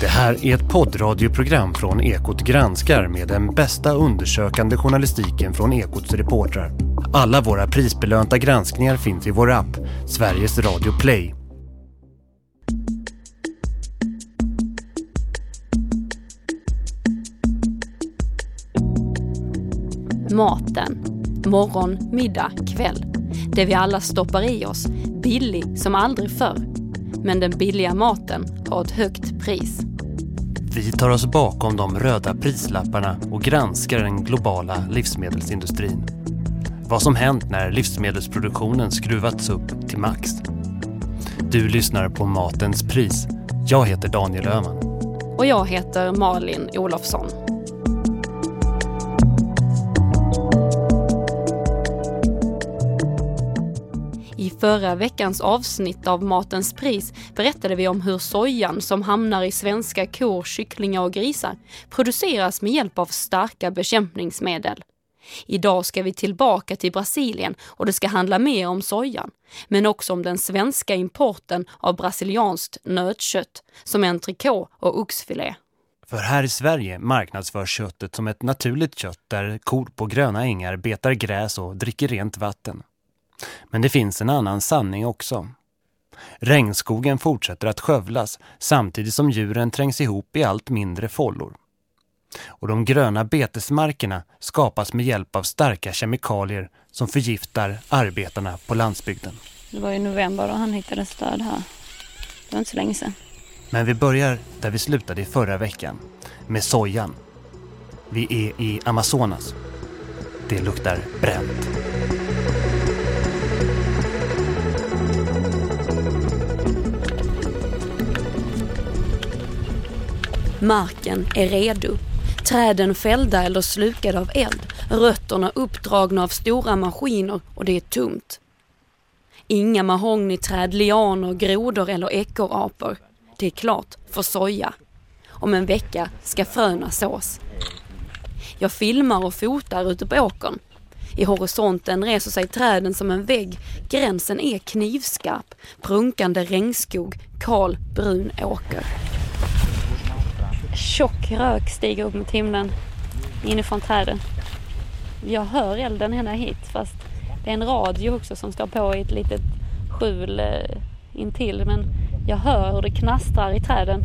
Det här är ett poddradioprogram från Ekot granskar med den bästa undersökande journalistiken från Ekots reportrar. Alla våra prisbelönta granskningar finns i vår app, Sveriges Radio Play. Maten. Morgon, middag, kväll. Det vi alla stoppar i oss. Billig som aldrig förr. Men den billiga maten har ett högt pris. Vi tar oss bakom de röda prislapparna och granskar den globala livsmedelsindustrin. Vad som hänt när livsmedelsproduktionen skruvats upp till max. Du lyssnar på Matens pris. Jag heter Daniel Öhman. Och jag heter Malin Olofsson. I förra veckans avsnitt av Matens pris berättade vi om hur sojan som hamnar i svenska kor, kycklingar och grisar produceras med hjälp av starka bekämpningsmedel. Idag ska vi tillbaka till Brasilien och det ska handla mer om sojan, men också om den svenska importen av brasilianskt nötkött som entrecote och oxfilé. För här i Sverige marknadsförs köttet som ett naturligt kött där kor på gröna ängar betar gräs och dricker rent vatten. Men det finns en annan sanning också. Regnskogen fortsätter att skövlas samtidigt som djuren trängs ihop i allt mindre follor. Och de gröna betesmarkerna skapas med hjälp av starka kemikalier som förgiftar arbetarna på landsbygden. Det var i november då han hittade stöd här. Det var inte så länge sedan. Men vi börjar där vi slutade i förra veckan, med sojan. Vi är i Amazonas. Det luktar bränt. Marken är redo. Träden fällda eller slukade av eld. Rötterna uppdragna av stora maskiner och det är tomt. Inga mahogniträd, lianer, grodor eller ekorrapor. Det är klart för soja. Om en vecka ska fröna sås. Jag filmar och fotar ute på åkern. I horisonten reser sig träden som en vägg. Gränsen är knivskarp. Prunkande regnskog, kal brun åker. Tjock rök stiger upp mot himlen inifrån träden. Jag hör elden ända hit fast det är en radio också som står på i ett litet skjul eh, intill men jag hör hur det knastrar i träden.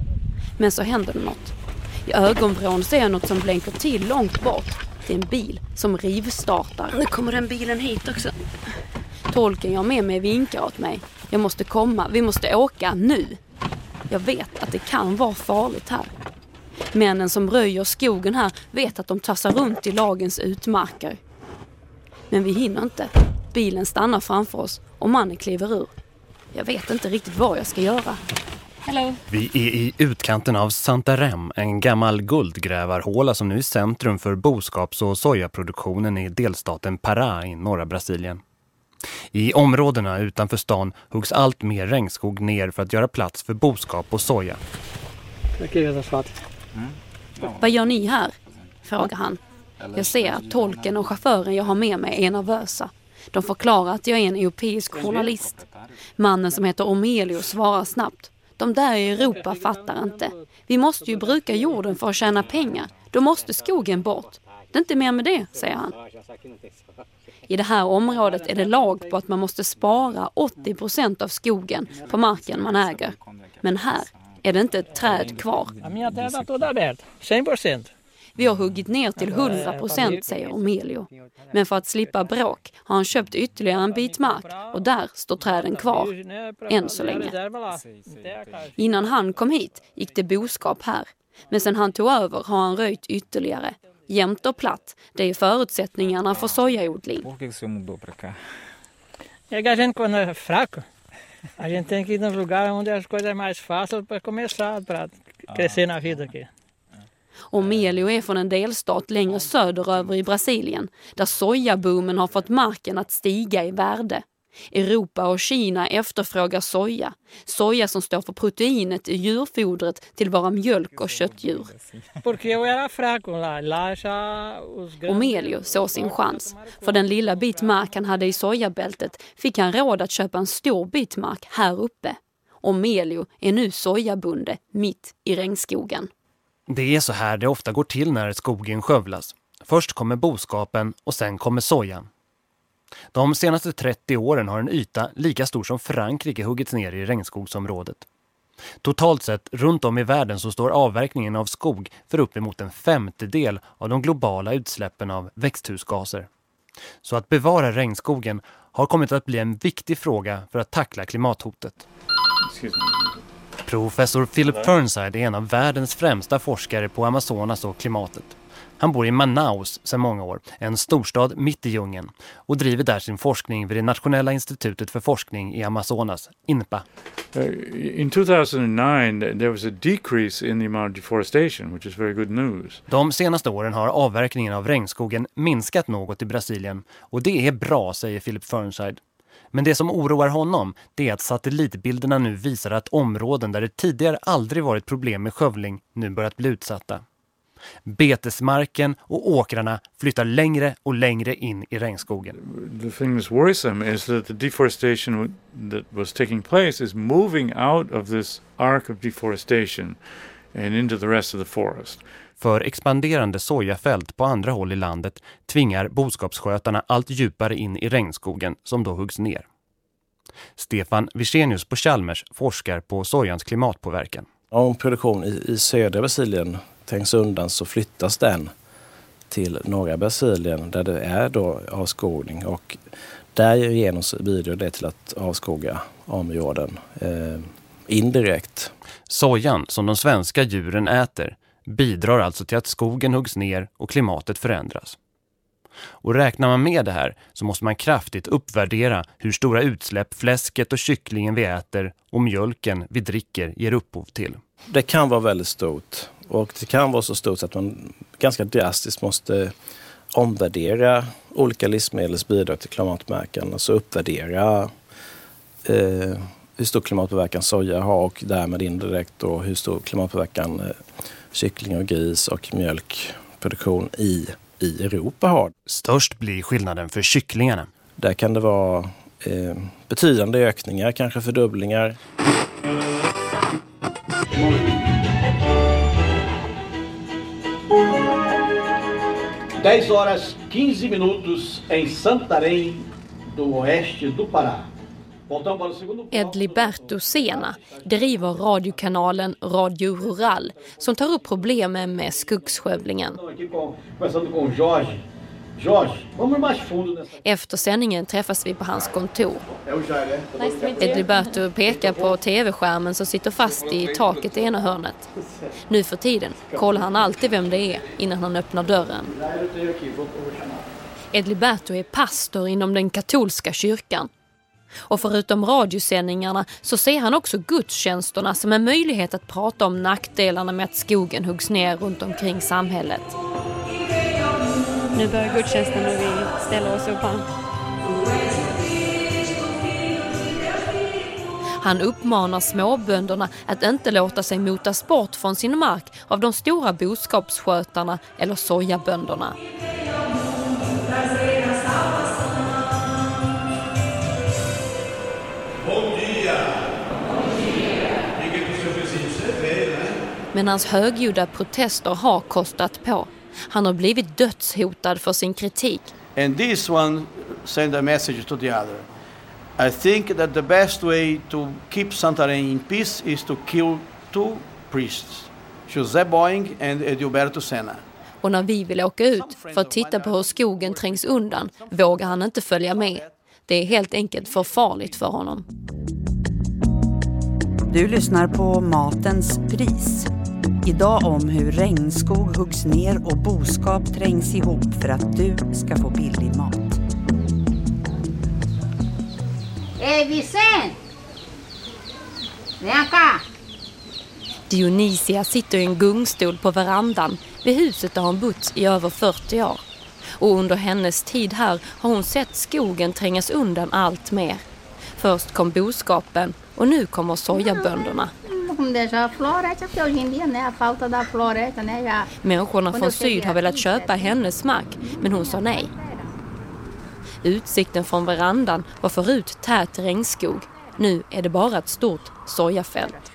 Men så händer det något. I ögonvrån ser jag något som blänker till långt bort. Det är en bil som rivstartar. Nu kommer den bilen hit också. Tolken jag med mig vinkar åt mig. Jag måste komma, vi måste åka nu. Jag vet att det kan vara farligt här. Männen som röjer skogen här vet att de tassar runt i lagens utmarker. Men vi hinner inte. Bilen stannar framför oss och mannen kliver ur. Jag vet inte riktigt vad jag ska göra. Hello. Vi är i utkanten av Santarem, en gammal guldgrävarhåla som nu är centrum för boskaps- och sojaproduktionen i delstaten Pará i norra Brasilien. I områdena utanför stan huggs allt mer regnskog ner för att göra plats för boskap och soja. Mm. Vad gör ni här? frågar han. Jag ser att tolken och chauffören jag har med mig är nervösa. De förklarar att jag är en europeisk journalist. Mannen som heter Omelio svarar snabbt. De där i Europa fattar inte. Vi måste ju bruka jorden för att tjäna pengar. Då måste skogen bort. Det är inte mer med det, säger han. I det här området är det lag på att man måste spara 80 procent av skogen på marken man äger. Men här är det inte ett träd kvar. Vi har huggit ner till 100 procent, säger Omelio. Men för att slippa bråk har han köpt ytterligare en bit mark och där står träden kvar. Än så länge. Innan han kom hit gick det boskap här. Men sen han tog över har han röjt ytterligare. Jämnt och platt, det är förutsättningarna för sojaodling. A gente tem que ir nos lugares onde as coisas é mais fáceis para começar, para crescer na vida aqui. Och Melio är från en delstat längre söderöver i Brasilien där sojaboomen har fått marken att stiga i värde. Europa och Kina efterfrågar soja. Soja som står för proteinet i djurfodret till våra mjölk och köttdjur. Omelio såg sin chans. För den lilla bit mark han hade i sojabältet fick han råd att köpa en stor bit mark här uppe. och Melio är nu sojabonde mitt i regnskogen. Det är så här det ofta går till när skogen skövlas. Först kommer boskapen och sen kommer sojan. De senaste 30 åren har en yta lika stor som Frankrike huggits ner i regnskogsområdet. Totalt sett runt om i världen så står avverkningen av skog för uppemot en femtedel av de globala utsläppen av växthusgaser. Så att bevara regnskogen har kommit att bli en viktig fråga för att tackla klimathotet. Professor Philip Fernside är en av världens främsta forskare på Amazonas och klimatet. Han bor i Manaus sedan många år, en storstad mitt i djungeln, och driver där sin forskning vid det Nationella institutet för forskning i Amazonas, INPA. Uh, in 2009 there was a decrease in the amount of deforestation, which is very good news. De senaste åren har avverkningen av regnskogen minskat något i Brasilien och det är bra, säger Philip Fernside. Men det som oroar honom det är att satellitbilderna nu visar att områden där det tidigare aldrig varit problem med skövling nu börjat bli utsatta. Betesmarken och åkrarna flyttar längre och längre in i regnskogen. The thing that's worrisome is that the deforestation that was taking place is moving out of this arc of deforestation and into the rest of the forest. För expanderande sojafält på andra håll i landet tvingar boskapsskötarna allt djupare in i regnskogen som då huggs ner. Stefan Wirsenius på Chalmers forskar på sojans klimatpåverkan. Om produktion i, i södra Brasilien trängs undan så flyttas den till norra Brasilien där det är då avskogning och därigenom så bidrar det till att avskoga områden eh, indirekt. Sojan som de svenska djuren äter bidrar alltså till att skogen huggs ner och klimatet förändras. Och räknar man med det här så måste man kraftigt uppvärdera hur stora utsläpp fläsket och kycklingen vi äter och mjölken vi dricker ger upphov till. Det kan vara väldigt stort och det kan vara så stort att man ganska drastiskt måste omvärdera olika livsmedels bidrag till klimatpåverkan. Alltså uppvärdera eh, hur stor klimatpåverkan soja har och därmed indirekt då hur stor klimatpåverkan eh, kyckling och gris och mjölkproduktion i, i Europa har. Störst blir skillnaden för kycklingarna. Där kan det vara eh, betydande ökningar, kanske fördubblingar. 10 horas 15 minutos em Santarém, do oeste do Pará. Edliberto Sena driver radiokanalen Radio Rural som tar upp problemen med skogsskövlingen. Efter sändningen träffas vi på hans kontor. Edliberto pekar på tv-skärmen som sitter fast i taket i ena hörnet. Nu för tiden kollar han alltid vem det är innan han öppnar dörren. Edliberto är pastor inom den katolska kyrkan. Och förutom radiosändningarna så ser han också gudstjänsterna som en möjlighet att prata om nackdelarna med att skogen huggs ner runt omkring samhället. Nu börjar gudstjänsten och vi ställer oss upp här. Han uppmanar småbönderna att inte låta sig motas bort från sin mark av de stora boskapsskötarna eller sojabönderna. Men hans högljudda protester har kostat på. Han har blivit dödshotad för sin kritik. And this one send a message to the other. I think that the best way to keep Santarém in peace is to kill two priests, José Boeing and Edilberto Senna. Och när vi vill åka ut för att titta på hur skogen trängs undan vågar han inte följa med. Det är helt enkelt för farligt för honom. Du lyssnar på Matens pris Idag om hur regnskog huggs ner och boskap trängs ihop för att du ska få billig mat. Hej cá! Dionisia sitter i en gungstol på verandan vid huset där hon bott i över 40 år. Och under hennes tid här har hon sett skogen trängas undan allt mer. Först kom boskapen och nu kommer sojabönderna. Människorna från syd har velat köpa hennes mark, men hon sa nej. Utsikten från verandan var förut tät regnskog. Nu är det bara ett stort sojafält.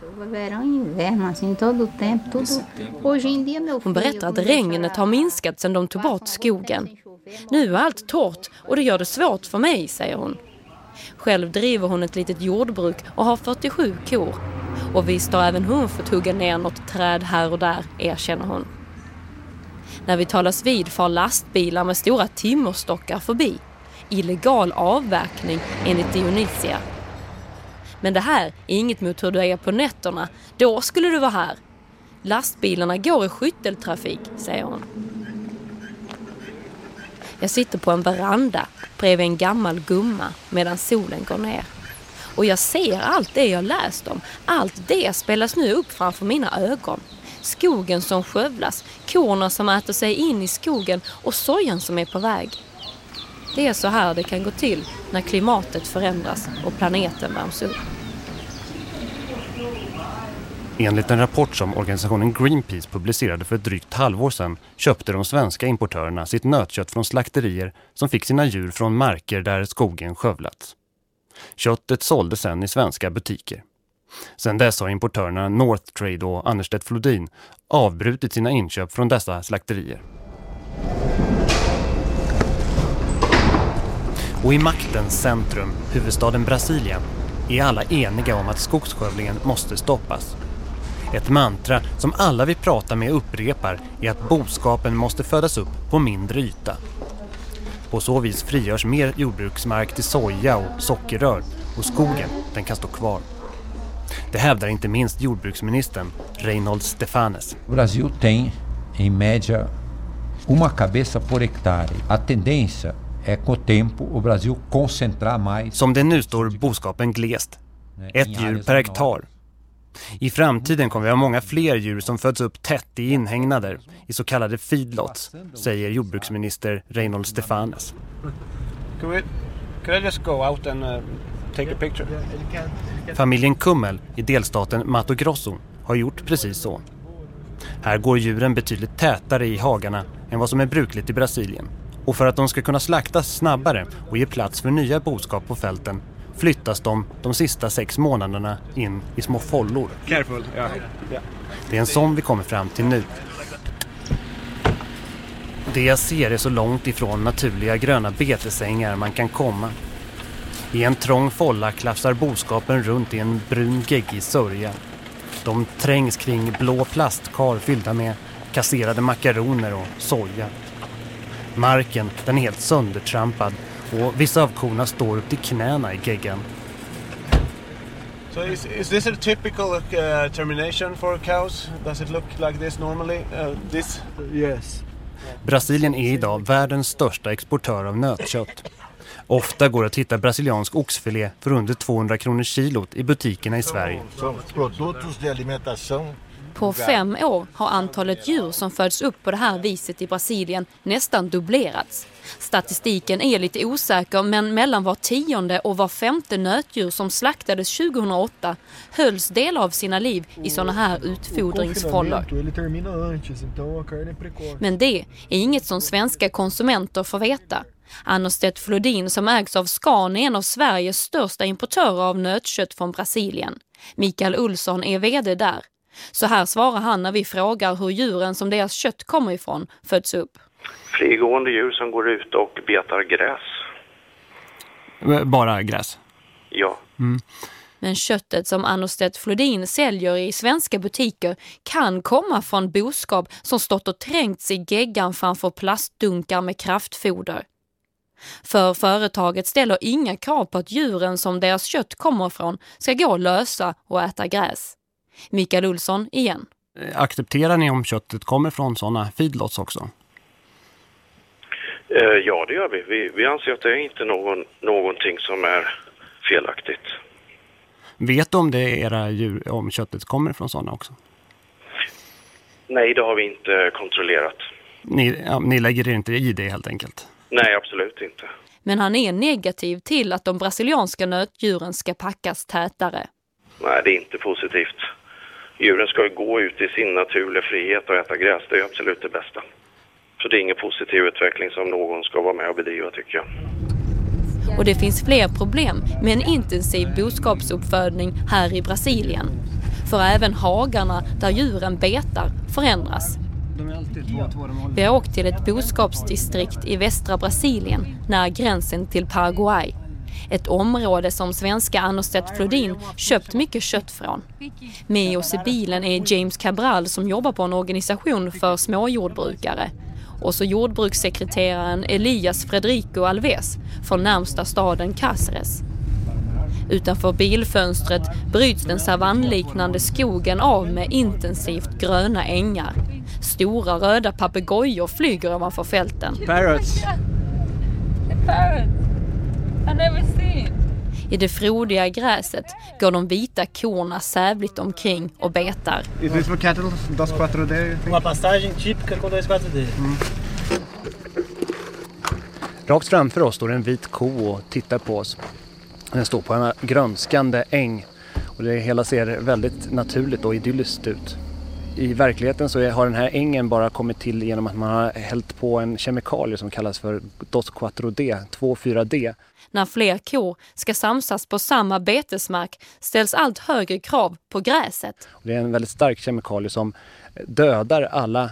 Hon berättar att regnet har minskat sedan de tog bort skogen. Nu är allt torrt och det gör det svårt för mig, säger hon. Själv driver hon ett litet jordbruk och har 47 kor. Och visst har även hon fått hugga ner något träd här och där, erkänner hon. När vi talas vid far lastbilar med stora timmerstockar förbi. Illegal avverkning enligt Dionysia. Men det här är inget mot hur du är på nätterna. Då skulle du vara här. Lastbilarna går i skytteltrafik, säger hon. Jag sitter på en veranda bredvid en gammal gumma medan solen går ner. Och jag ser allt det jag läst om. Allt det spelas nu upp framför mina ögon. Skogen som skövlas, korna som äter sig in i skogen och sojan som är på väg. Det är så här det kan gå till när klimatet förändras och planeten värms upp. Enligt en rapport som organisationen Greenpeace publicerade för ett drygt halvår sedan köpte de svenska importörerna sitt nötkött från slakterier som fick sina djur från marker där skogen skövlats. Köttet såldes sen i svenska butiker. Sedan dess har importörerna Northtrade och Anderstedt Flodin avbrutit sina inköp från dessa slakterier. Och i maktens centrum, huvudstaden Brasilien, är alla eniga om att skogsskövlingen måste stoppas. Ett mantra som alla vi pratar med upprepar är att boskapen måste födas upp på mindre yta. På så vis frigörs mer jordbruksmark till soja och sockerrör och skogen den kan stå kvar. Det hävdar inte minst jordbruksministern Reinhold Stefanes. Brasil tem em média uma cabeça por hectare. A tendência é com o tempo o Brasil concentrar mais. Som det nu står boskapen glest. Ett djur per hektar. I framtiden kommer vi ha många fler djur som föds upp tätt i inhägnader, i så kallade feedlots, säger jordbruksminister Reinhold Stefanes. Could, we, could I just go out and uh, take a picture? Familjen Kummel i delstaten Mato Grosso har gjort precis så. Här går djuren betydligt tätare i hagarna än vad som är brukligt i Brasilien. Och för att de ska kunna slaktas snabbare och ge plats för nya boskap på fälten flyttas de de sista sex månaderna in i små follor. Careful, yeah. yeah. Det är en sån vi kommer fram till nu. Det jag ser är så långt ifrån naturliga gröna betesängar man kan komma. I en trång folla klafsar boskapen runt i en brun geggig sörja. De trängs kring blå plastkar fyllda med kasserade makaroner och soja. Marken den är helt söndertrampad och vissa av korna står upp till knäna i geggan. So is, is this a typical uh, termination for cows? Does it look like this normally? Uh, this? Yes. Brasilien är idag världens största exportör av nötkött. Ofta går det att hitta brasiliansk oxfilé för under 200 kronor kilot i butikerna i Sverige. På fem år har antalet djur som föds upp på det här viset i Brasilien nästan dubblerats. Statistiken är lite osäker men mellan var tionde och var femte nötdjur som slaktades 2008 hölls del av sina liv i sådana här utfodringsfållor. Men det är inget som svenska konsumenter får veta. Annerstedt Flodin som ägs av Scan är en av Sveriges största importörer av nötkött från Brasilien. Mikael Olsson är vd där. Så här svarar han när vi frågar hur djuren som deras kött kommer ifrån föds upp. Frigående djur som går ut och betar gräs. Bara gräs? Ja. Mm. Men köttet som Annerstedt Flodin säljer i svenska butiker kan komma från boskap som stått och trängts i geggan framför plastdunkar med kraftfoder. För företaget ställer inga krav på att djuren som deras kött kommer från ska gå lösa och äta gräs. Mikael Olsson igen. Accepterar ni om köttet kommer från sådana feedlots också? Eh, ja, det gör vi. vi. Vi anser att det är inte någon, någonting som är felaktigt. Vet du om det är era djur, om köttet kommer från sådana också? Nej, det har vi inte kontrollerat. Ni, ja, ni lägger er inte i det helt enkelt? Nej, absolut inte. Men han är negativ till att de brasilianska nötdjuren ska packas tätare. Nej, det är inte positivt. Djuren ska ju gå ut i sin naturliga frihet och äta gräs. Det är absolut det bästa. Så det är ingen positiv utveckling som någon ska vara med och bedriva tycker jag. Och det finns fler problem med en intensiv boskapsuppfödning här i Brasilien. För även hagarna där djuren betar förändras. Vi har åkt till ett boskapsdistrikt i västra Brasilien nära gränsen till Paraguay. Ett område som svenska Annostedt Flodin köpt mycket kött från. Med oss i bilen är James Cabral som jobbar på en organisation för småjordbrukare. Och så jordbrukssekreteraren Elias Fredrico Alves från närmsta staden Cáceres. Utanför bilfönstret bryts den savannliknande skogen av med intensivt gröna ängar. Stora röda papegojor flyger ovanför fälten. Parrots. Parrot. I det frodiga gräset går de vita korna sävligt omkring och betar. Is this for cattle? Dos quattro day? Uma pastagem típica com dois quatro D. Rakt framför oss står en vit ko och tittar på oss. Den står på en grönskande äng och det hela ser väldigt naturligt och idylliskt ut. I verkligheten så har den här ängen bara kommit till genom att man har hällt på en kemikalie som kallas för Dos 4D, 2,4-D. När fler kor ska samsas på samma betesmark ställs allt högre krav på gräset. Det är en väldigt stark kemikalie som dödar alla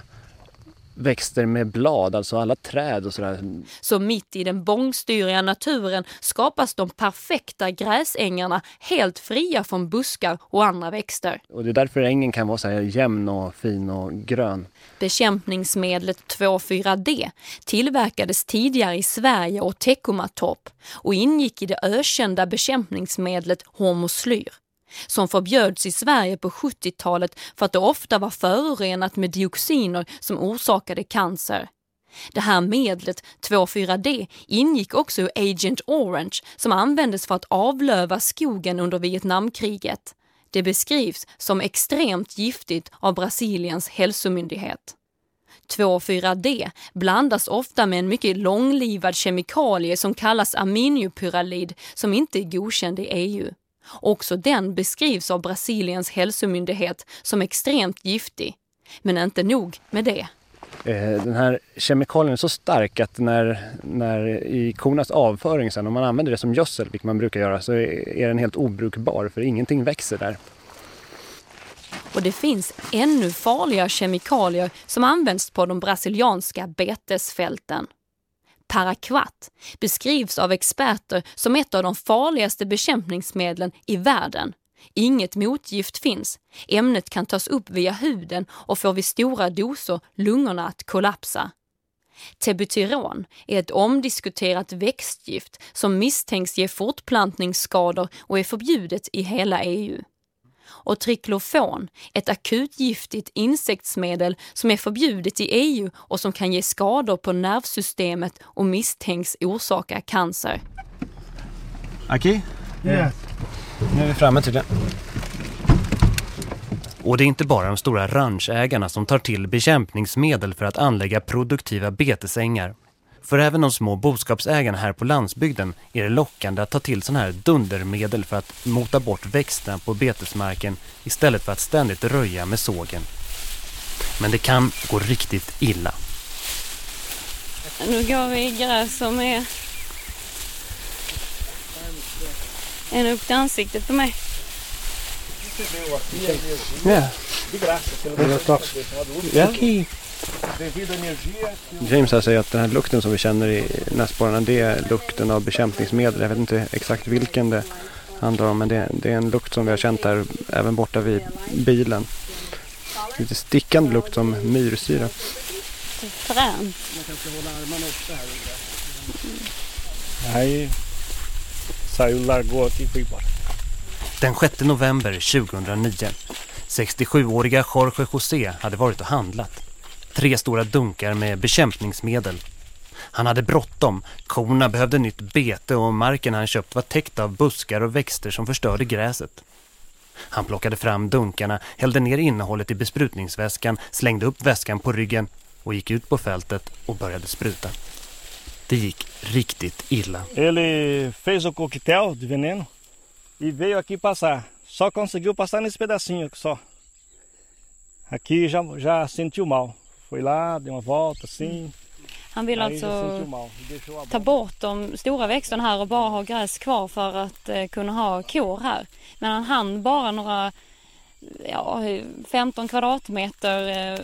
växter med blad, alltså alla träd och sådär. Så mitt i den bångstyriga naturen skapas de perfekta gräsängarna helt fria från buskar och andra växter. Och det är därför ängen kan vara så här jämn och fin och grön. Bekämpningsmedlet 2,4-D tillverkades tidigare i Sverige och Teckomatorp och ingick i det ökända bekämpningsmedlet hormoslyr som förbjöds i Sverige på 70-talet för att det ofta var förorenat med dioxiner som orsakade cancer. Det här medlet 2,4-D ingick också i Agent Orange som användes för att avlöva skogen under Vietnamkriget. Det beskrivs som extremt giftigt av Brasiliens hälsomyndighet. 2,4-D blandas ofta med en mycket långlivad kemikalie som kallas aminopyralid som inte är godkänd i EU. Också den beskrivs av Brasiliens hälsomyndighet som extremt giftig. Men inte nog med det. Eh, Den här kemikalien är så stark att när, när i kornas avföring sen, om man använder det som gödsel, vilket man brukar göra, så är den helt obrukbar för ingenting växer där. Och det finns ännu farligare kemikalier som används på de brasilianska betesfälten. Paraquat beskrivs av experter som ett av de farligaste bekämpningsmedlen i världen. Inget motgift finns. Ämnet kan tas upp via huden och får vid stora doser lungorna att kollapsa. Tebutyron är ett omdiskuterat växtgift som misstänks ge fortplantningsskador och är förbjudet i hela EU. Och triklofon, ett akutgiftigt insektsmedel som är förbjudet i EU och som kan ge skador på nervsystemet och misstänks orsaka cancer. Aqui? Yeah. Nu är vi framme tydligen. Och det är inte bara de stora ranchägarna som tar till bekämpningsmedel för att anlägga produktiva betesängar. För även de små boskapsägarna här på landsbygden är det lockande att ta till sådana här dundermedel för att mota bort växterna på betesmarken istället för att ständigt röja med sågen. Men det kan gå riktigt illa. Nu går vi i gräs som är en upp till ansiktet på mig. Yeah. De graça. Yeah. James här säger att den här lukten som vi känner i näsborrarna det är lukten av bekämpningsmedel. Jag vet inte exakt vilken det handlar om men det, det är en lukt som vi har känt här även borta vid bilen. Lite stickande lukt som myrsyra. Fränt. Den 6 november 2009. 67-åriga Jorge José hade varit och handlat. Tre stora dunkar med bekämpningsmedel. Han hade bråttom. Korna behövde nytt bete och marken han köpt var täckt av buskar och växter som förstörde gräset. Han plockade fram dunkarna, hällde ner innehållet i besprutningsväskan, slängde upp väskan på ryggen och gick ut på fältet och började spruta. Det gick riktigt illa. Ele fez o coquetel de veneno e veio aqui passar. Só conseguiu passar nesse pedacinho só. Aqui já, já sentiu mal. Foi lá, deu uma volta assim. Han vill alltså ta bort de stora växterna här och bara ha gräs kvar för att eh, kunna ha kor här. Men han hann bara några ja, 15 kvadratmeter eh,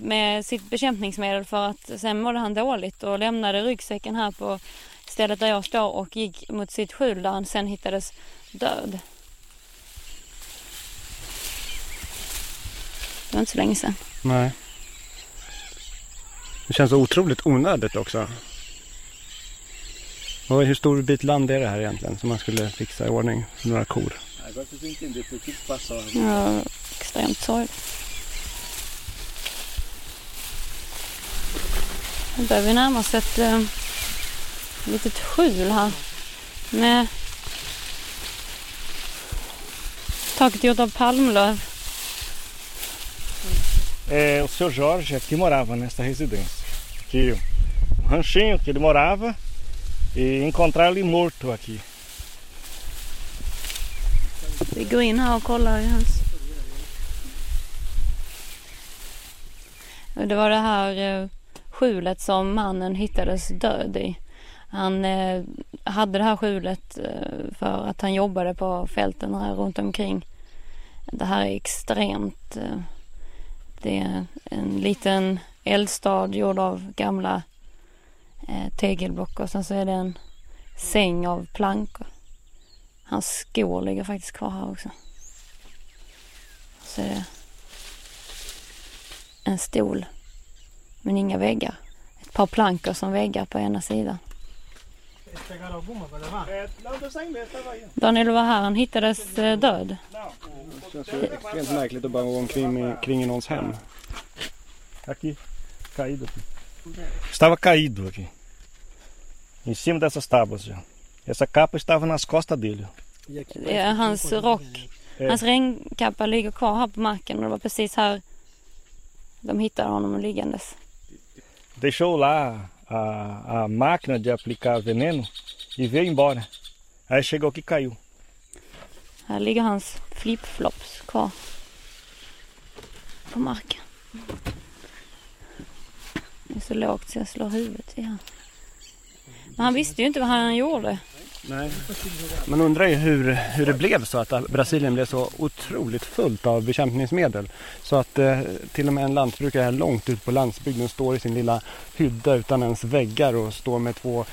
med sitt bekämpningsmedel för att sen mådde han dåligt och lämnade ryggsäcken här på stället där jag står och gick mot sitt skjul där han sen hittades död. Det var inte så länge sedan. Nej. Det känns så otroligt onödigt också. Och hur stor bit land är det här egentligen som man skulle fixa i ordning för några kor? Ja, extremt sorgligt. Nu börjar vi närma oss ett äh, litet skjul här med taket gjort av palmlöv. É, o seu Jorge aqui morava nessa residência. Aqui, o um ranchinho que ele morava e encontrar ele morto aqui. Vi går in här och kollar i hans... Det var det här eh, skjulet som mannen hittades död i. Han eh, hade det här skjulet eh, för att han jobbade på fälten här runt omkring. Det här är extremt... Det är en liten eldstad gjord av gamla eh, tegelblock och sen så är det en säng av plankor. Hans skor ligger faktiskt kvar här också. Så är det en stol men inga väggar. Ett par plankor som väggar på ena sidan. Daniel var här, han hittades eh, död. Det känns ju extremt märkligt att bara gå omkring kring i någons hem. Aqui, caído aqui. Estava caído aqui. Em cima dessas tábuas já. Essa capa estava nas costas dele. Det är hans rock. Hans regnkappa ligger kvar här på marken och det var precis här de hittade honom liggandes. Deixou lá a, a máquina de aplicar veneno e veio embora. Aí chegou aqui e caiu. Här ligger hans flipflops kvar på marken. Det är så lågt så jag slår huvudet i han. Men han visste ju inte vad han gjorde. Nej. Man undrar ju hur, hur det blev så att Brasilien blev så otroligt fullt av bekämpningsmedel. Så att eh, till och med en lantbrukare här långt ut på landsbygden står i sin lilla hydda utan ens väggar och står med två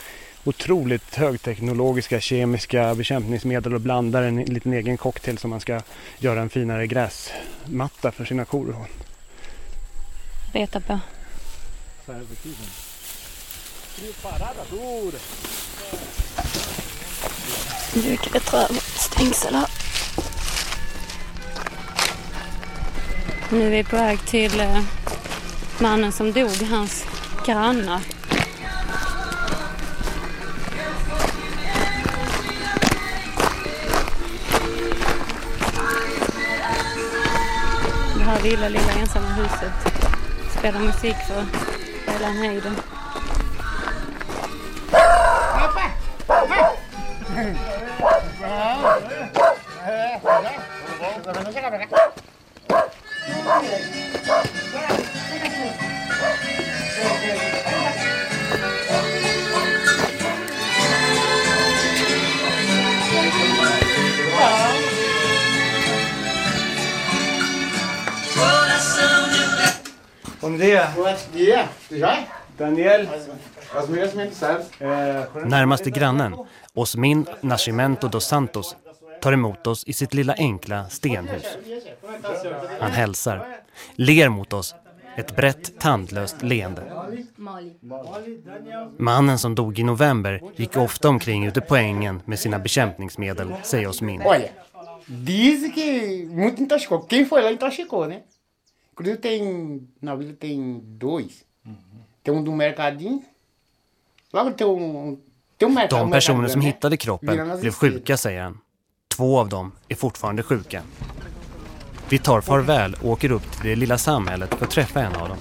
otroligt högteknologiska kemiska bekämpningsmedel och blandar en liten egen cocktail som man ska göra en finare gräsmatta för sina kor. Beta på. Nu klättrar över stängsel här. Nu är vi på väg till eh, mannen som dog, hans grannar. Det här lilla, lilla ensamma huset spelar musik för hela hejden. Bom dia. Bom dia. Daniel. As minhas mensagens. Närmaste grannen, Osmin Nascimento dos Santos, tar emot oss i sitt lilla enkla stenhus. Han hälsar, ler mot oss, ett brett tandlöst leende. Mannen som dog i november gick ofta omkring ute på ängen med sina bekämpningsmedel, säger Osmin. Olha, dizem que muito intoxicou. Quem foi lá intoxicou, né? Inclusive tem, na vila tem dois. Tem um do mercadinho. Logo tem um. um de personer som hittade kroppen blev sjuka, säger han. Två av dem är fortfarande sjuka. Vi tar farväl och åker upp till det lilla samhället för att träffa en av dem.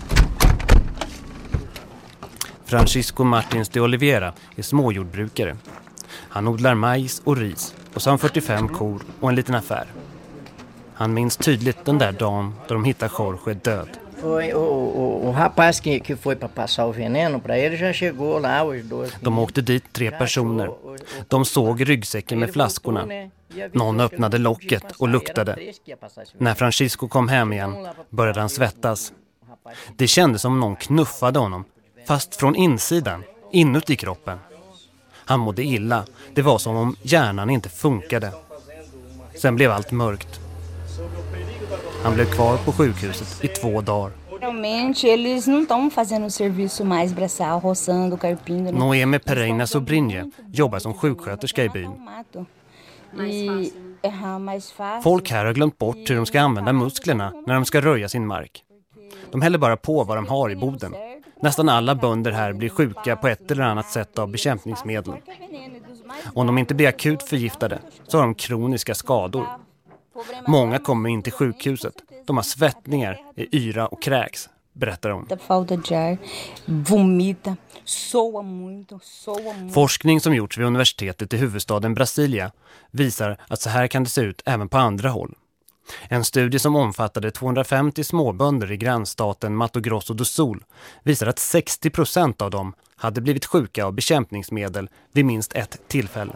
Francisco Martins de Oliveira är småjordbrukare. Han odlar majs och ris och så har han 45 kor och en liten affär. Han minns tydligt den där dagen då de hittar Jorge död. Foi o, o, o rapaz que, que foi para passar o veneno para ele já chegou lá os dois. De åkte dit tre personer. De såg ryggsäcken med flaskorna. Någon öppnade locket och luktade. När Francisco kom hem igen började han svettas. Det kändes som någon knuffade honom, fast från insidan, inuti kroppen. Han mådde illa. Det var som om hjärnan inte funkade. Sen blev allt mörkt. Han blev kvar på sjukhuset i två dagar. Realmente eles não estão fazendo o serviço mais braçal, roçando, carpindo. Noemi Pereira Sobrinje jobbar som sjuksköterska i byn. E fácil. Folk här har glömt bort hur de ska använda musklerna när de ska röja sin mark. De häller bara på vad de har i boden. Nästan alla bönder här blir sjuka på ett eller annat sätt av bekämpningsmedel. Om de inte blir akut förgiftade så har de kroniska skador. Många kommer in till sjukhuset. De har svettningar, är yra och kräks, berättar hon. Forskning som gjorts vid universitetet i huvudstaden Brasilia visar att så här kan det se ut även på andra håll. En studie som omfattade 250 småbönder i grannstaten Mato Grosso do Sul visar att 60 procent av dem hade blivit sjuka av bekämpningsmedel vid minst ett tillfälle.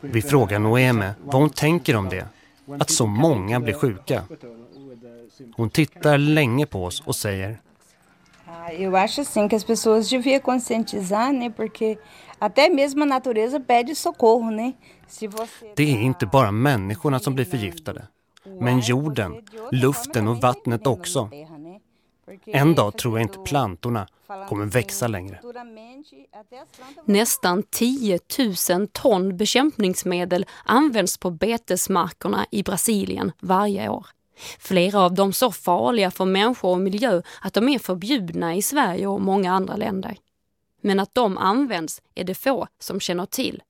Vi frågar Noeme vad hon tänker om det, att så många blir sjuka. Hon tittar länge på oss och säger Ah, Eu acho assim que as pessoas deviam conscientizar, né? Porque até mesmo a natureza pede socorro, né? Se você Det är inte bara människorna som blir förgiftade, men jorden, luften och vattnet också. En dag tror jag inte plantorna kommer växa längre. Nästan 10 000 ton bekämpningsmedel används på betesmarkerna i Brasilien varje år. Flera av dem så farliga för människor och miljö att de är förbjudna i Sverige och många andra länder. Men att de används är det få som känner till.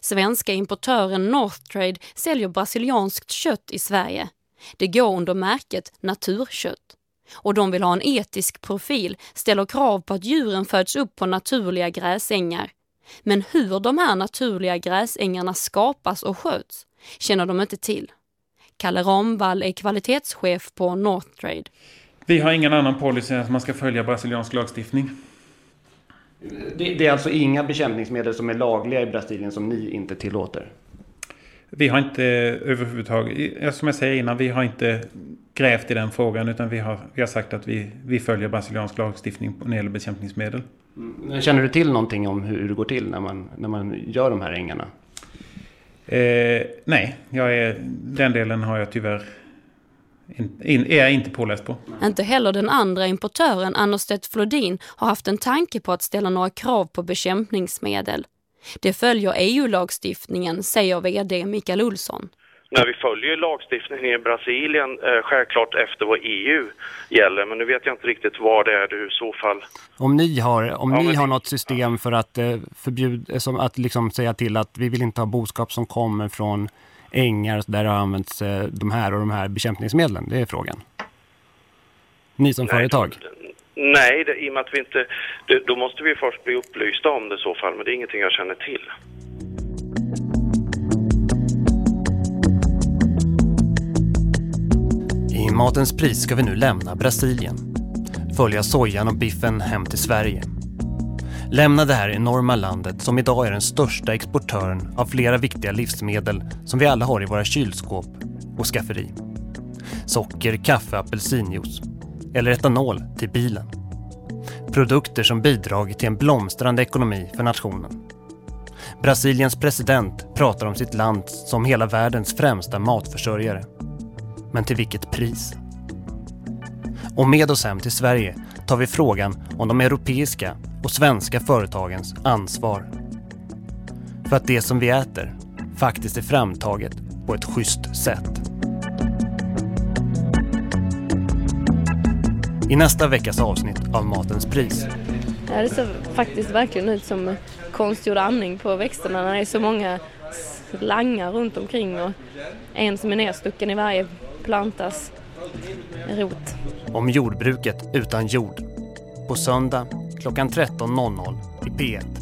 Svenska importören Northtrade säljer brasilianskt kött i Sverige. Det går under märket naturkött. Och de vill ha en etisk profil, ställer krav på att djuren föds upp på naturliga gräsängar. Men hur de här naturliga gräsängarna skapas och sköts känner de inte till. Kalle Ramvall är kvalitetschef på Northtrade. Vi har ingen annan policy än att man ska följa brasiliansk lagstiftning. Det, det är alltså inga bekämpningsmedel som är lagliga i Brasilien som ni inte tillåter? Vi har inte överhuvudtaget, som jag säger innan, vi har inte grävt i den frågan utan vi har, vi har sagt att vi, vi följer brasiliansk lagstiftning när det gäller bekämpningsmedel. Men Känner du till någonting om hur det går till när man, när man gör de här ängarna? Eh, nej, jag är, den delen har jag tyvärr in, in, är jag inte påläst på. Inte heller den andra importören, Annerstedt Flodin, har haft en tanke på att ställa några krav på bekämpningsmedel. Det följer EU-lagstiftningen, säger VD Mikael Olsson. När vi följer lagstiftningen i Brasilien, eh, självklart efter vad EU gäller, men nu vet jag inte riktigt vad det är du i så fall... Om ni har, om Ja, ni har det- något system för att eh, förbjuda, som att liksom säga till att vi vill inte ha boskap som kommer från ängar där det har använts eh, de här och de här bekämpningsmedlen, det är frågan. Ni som företag. Nej, det, i och med att vi inte... Det, då måste vi först bli upplysta om det i så fall, men det är ingenting jag känner till. I Matens pris ska vi nu lämna Brasilien. Följa sojan och biffen hem till Sverige. Lämna det här enorma landet som idag är den största exportören av flera viktiga livsmedel som vi alla har i våra kylskåp och skafferi. Socker, kaffe, apelsinjuice eller etanol till bilen. Produkter som bidragit till en blomstrande ekonomi för nationen. Brasiliens president pratar om sitt land som hela världens främsta matförsörjare. Men till vilket pris? Och med oss hem till Sverige tar vi frågan om de europeiska och svenska företagens ansvar. För att det som vi äter faktiskt är framtaget på ett schysst sätt. I nästa veckas avsnitt av Matens pris Ja, det ser faktiskt verkligen ut som konstgjord andning på växterna när det är så många slangar runt omkring och en som är nedstucken i varje plantas rot. om jordbruket utan jord. På söndag klockan 13.00 i P1.